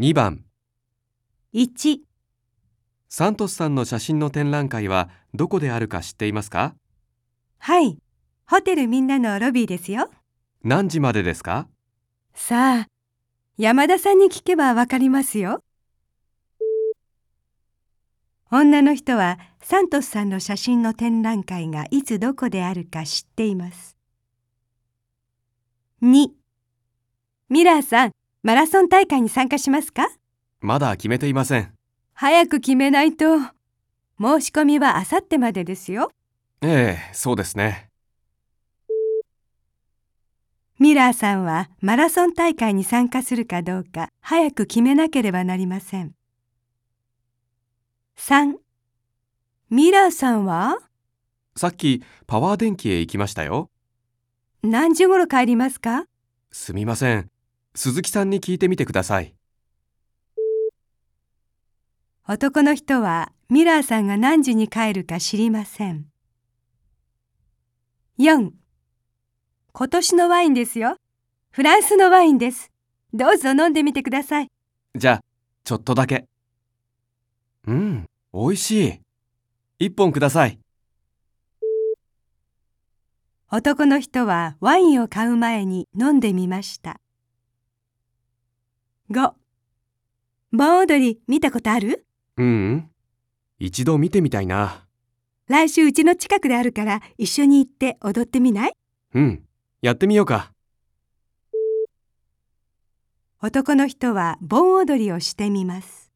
2番。1、サントスさんの写真の展覧会はどこであるか知っていますか？はい、ホテルみんなのロビーですよ。何時までですか？さあ、山田さんに聞けばわかりますよ。女の人はサントスさんの写真の展覧会がいつどこであるか知っています。2ミラーさん、マラソン大会に参加しますか？まだ決めていません。早く決めないと。申し込みはあさってまでですよ。ええ、そうですね。ミラーさんはマラソン大会に参加するかどうか早く決めなければなりません。3ミラーさんは？さっきパワー電気へ行きましたよ。何時頃帰りますか？すみません。鈴木さんに聞いてみてください。男の人はミラーさんが何時に帰るか知りません。4今年のワインですよ。フランスのワインです。どうぞ飲んでみてください。じゃあ、ちょっとだけ。うん、美味しい。一本ください。男の人はワインを買う前に飲んでみました。5盆踊り見たことある？ううん。一度見てみたいな。来週うちの近くであるから一緒に行って踊ってみない？うん。やってみようか。男の人は盆踊りをしてみます。